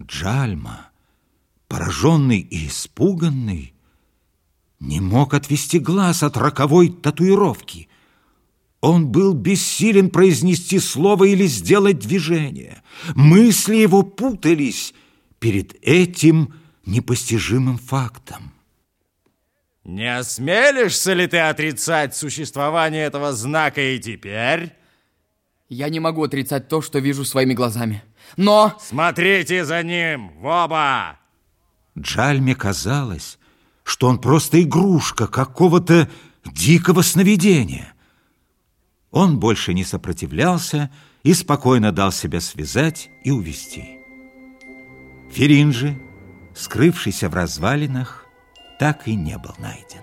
Джальма, пораженный и испуганный, не мог отвести глаз от роковой татуировки. Он был бессилен произнести слово или сделать движение. Мысли его путались перед этим непостижимым фактом. Не осмелишься ли ты отрицать существование этого знака и теперь? Я не могу отрицать то, что вижу своими глазами. Но... Смотрите за ним, в оба! Джальме казалось, что он просто игрушка какого-то дикого сновидения. Он больше не сопротивлялся и спокойно дал себя связать и увести. Феринжи, скрывшийся в развалинах, так и не был найден.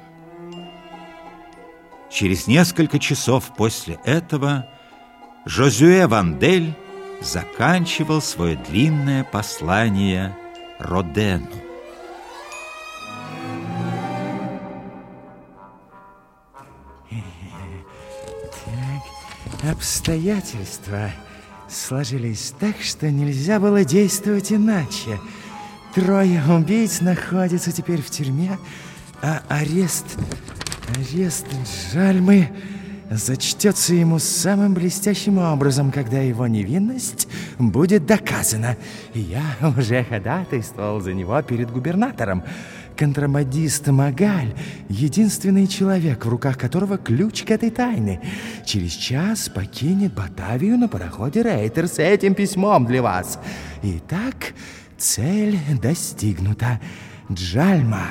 Через несколько часов после этого Жозуэ Вандель заканчивал свое длинное послание Родену. Обстоятельства сложились так, что нельзя было действовать иначе. Трое убийц находятся теперь в тюрьме, а арест... Арест Джальмы зачтется ему самым блестящим образом, когда его невинность будет доказана. Я уже ходатайствовал за него перед губернатором. Контрабандист Магаль — единственный человек, в руках которого ключ к этой тайны. Через час покинет Батавию на пароходе Рейтер с этим письмом для вас. Итак, цель достигнута. Джальма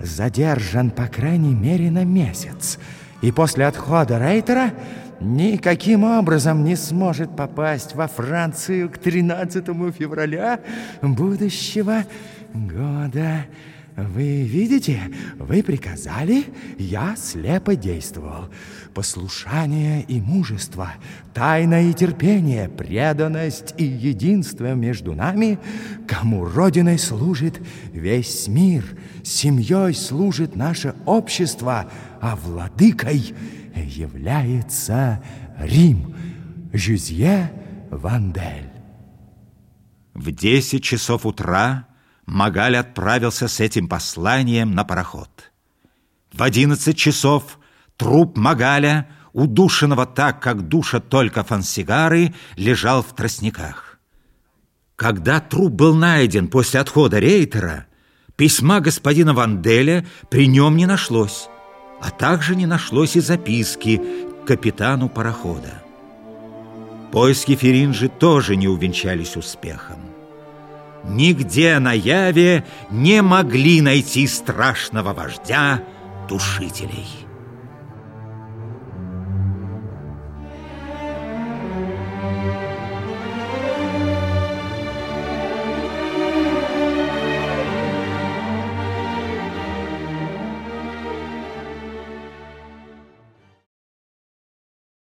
задержан, по крайней мере, на месяц. И после отхода Рейтера никаким образом не сможет попасть во Францию к 13 февраля будущего года. Вы видите, вы приказали, я слепо действовал. Послушание и мужество, тайна и терпение, преданность и единство между нами, кому Родиной служит весь мир, семьей служит наше общество, а владыкой является Рим. Жюзье Вандель. В десять часов утра Магаль отправился с этим посланием на пароход. В одиннадцать часов труп Магаля, удушенного так, как душат только фансигары, лежал в тростниках. Когда труп был найден после отхода рейтера, письма господина Ванделя при нем не нашлось, а также не нашлось и записки капитану парохода. Поиски Феринжи тоже не увенчались успехом нигде на Яве не могли найти страшного вождя душителей.